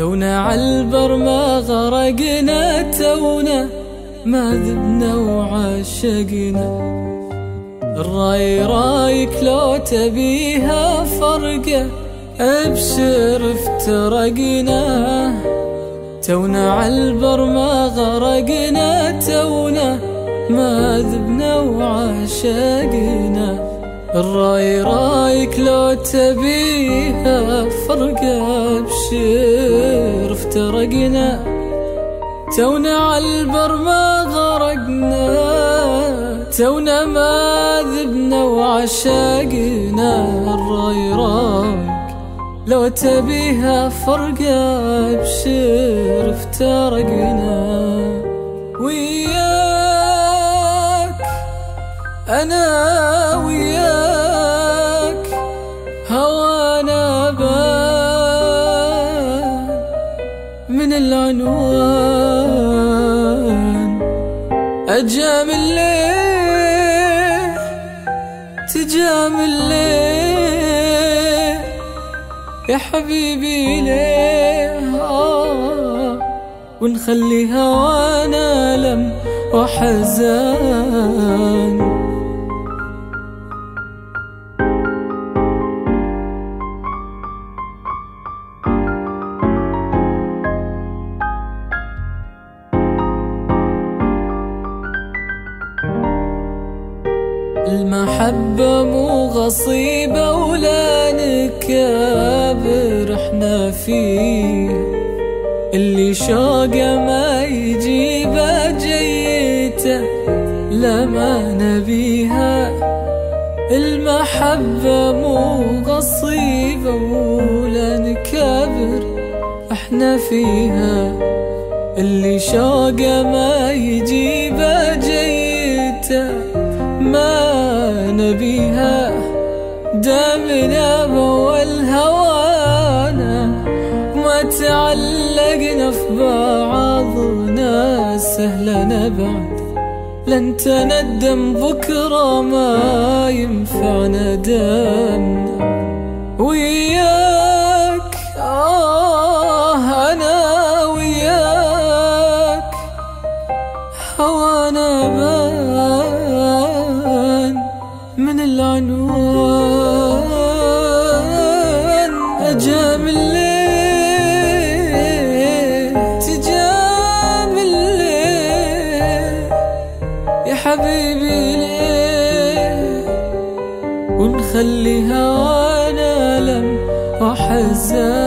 عالبر ما غرقنا تونا ما ذبنا وعاشقنا الراي رايك لو تبيها فرقة أبشر افترقنا. تونا عالبر ما غرقنا تونا ما ذبنا وعاشقنا الراي رايك لو تبيها فرقة بشير افترقنا تونا عالبر ما غرقنا تونا ما ذبنا وعشاقنا الرأي رايك لو تبيها فرقة بشير افترقنا. وياك أنا وياك. من العنوان. أجامل ليه تجامل ليه يا حبيبي ليه ونخلي هوانا لم وحزان. المحبة مو غصيبة ولا نكابر إحنا فيه. اللي شوقه ما يجيبه جيته لما نبيها. المحبة مو غصيبة ولا نكابر إحنا فيها. اللي شوقه ما يجيبه دامنا بأول هوانا ما تعلقنا في بعضنا سهل نبعد لن تندم بكرة ما ينفع ندمنا أجامل ليه تجامل ليه يا حبيبي ليه؟ ونخلي هوانا لم وحزان